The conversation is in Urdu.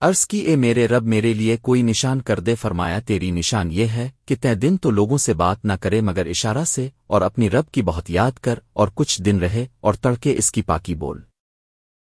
عرض کی، اے میرے رب، میرے لیے کوئی نشان کر دے، فرمایا، تیری نشان یہ ہے کہ تے دن تو لوگوں سے بات نہ کرے، مگر اشارہ سے اور اپنی رب کی بہت یاد کر اور کچھ دن رہے اور تڑکے اس کی پاکی بول۔